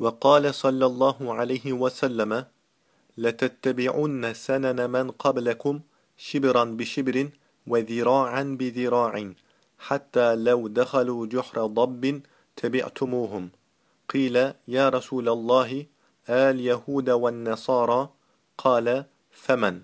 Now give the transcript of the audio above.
وقال صلى الله عليه وسلم لتتبعن سنن من قبلكم شبرا بشبر وذراعا بذراع حتى لو دخلوا جحر ضب تبعتموهم. قيل يا رسول الله آل يهود والنصارى؟ قال فمن؟